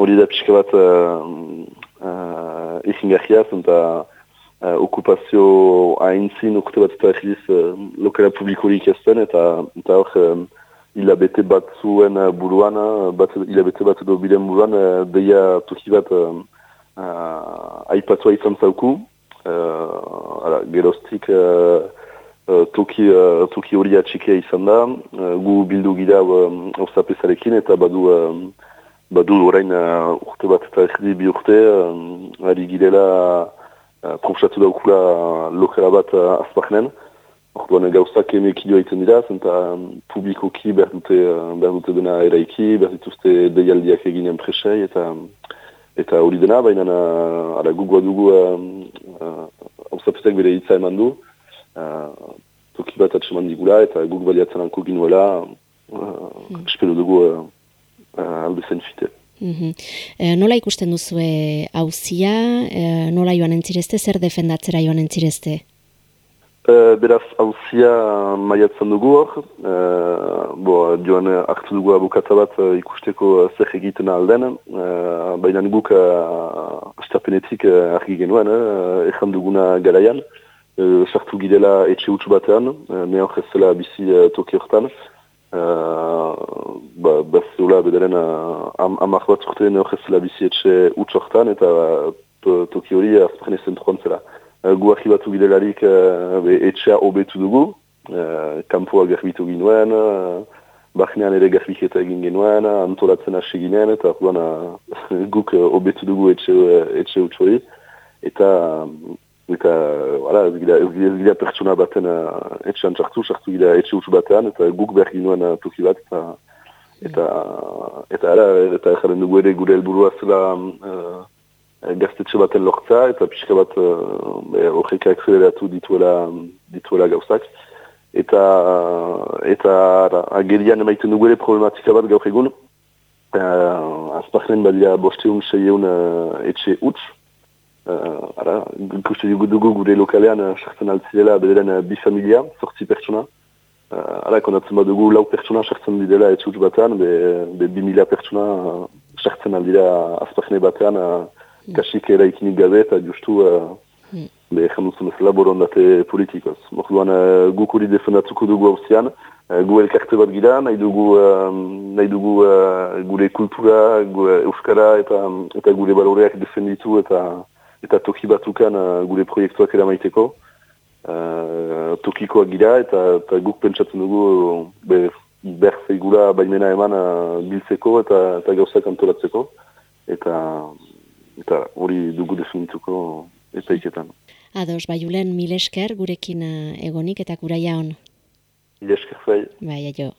hori da pixka bat uh, uh, egin gajiaz, eta uh, okupazio haintzin urte bat eta egiz uh, lokala publikorik ezten, eta hor um, hilabete bat zuen buruan, bat, hilabete bat edo bilen buruan, uh, deia toki bat uh, uh, aipatua izan zauku, uh, ala, geroztik uh, toki, uh, toki hori atxikea izan da, uh, gu bildu gira uh, eta badu badu orain uh, urte bat eta erdi bi urte, uh, ari girela uh, profesatu daukula lokera bat uh, azpaknen. Orduan gauzak emekidioa iten dira, zenta um, publikoki behar dute, uh, behar dute dena eraiki, behar dituzte deialdiak eginen presei, eta eta hori dena, baina uh, ara gugua dugu hauzapetak uh, uh, bere hitza eman du, uh, toki bat atseman digula, eta guk baliatzen anko ginuela, uh, mm. espero dugu uh, uh, alde zen fite. Mm -hmm. e, nola ikusten duzue hauzia, e, nola joan entzirezte, zer defendatzera joan entzirezte? E, beraz, hauzia maiatzen dugu hor, e, bo, joan hartu dugu abokata bat e, ikusteko zer egiten alden, e, baina guk astapenetik argi genuen, e, ezan duguna garaian, sartu girela etxe utxu batean, ne hor ez zela bizi toki hortan, ba, bazula bedaren am, amak bat zurten horrezela bizietxe utxortan eta to, toki hori azparen ezen trontzela. Uh, gu archibatu gidelarik uh, etxea obetu dugu, uh, kampoa garbitu ginuen, uh, ere garbiketa egin genuen, antolatzen hasi ginen, eta guk uh, obetu dugu etxe, etxe utxori. Eta eta wala, ez gira, ez gira pertsona baten uh, etxean txartu, txartu gira etxe utxu batean, eta guk behar ginuen uh, toki bat, eta eta eta ara, eta jaren dugu ere gure helburua zela uh, gaztetxe baten lortza, eta pixka bat horrek uh, akzeleratu dituela, dituela gauzak. Eta, eta agerian emaiten dugu ere problematika bat gaur egun, uh, azparen balia bosteun seieun uh, etxe utx, Ara, ikuste dugu gure lokalean uh, sartzen altzidela bederen uh, bi familia, sortzi pertsona. Uh, ara, kondatzen bat dugu lau pertsona sartzen didela etxutz batean, be, be bi mila pertsona uh, sartzen aldira azpachne batean, uh, kasik eraikinik gabe eta justu uh, mm. be janduzun ez laborondate politikoz. Morduan uh, guk hori defendatuko dugu hausian, uh, gu elkarte bat gira, nahi dugu, uh, nahi dugu uh, gure kultura, gure euskara eta, eta gure baloreak defenditu eta eta toki batukan uh, gure proiektuak eramaiteko. Uh, tokikoak gira eta, eta guk pentsatzen dugu be, ber feigura baimena eman uh, biltzeko eta, eta gauzak antolatzeko. Eta eta hori dugu definituko eta iketan. Ados, bai ulen mil esker gurekin uh, egonik eta kuraia hon. Mil esker zai. Bai, aio.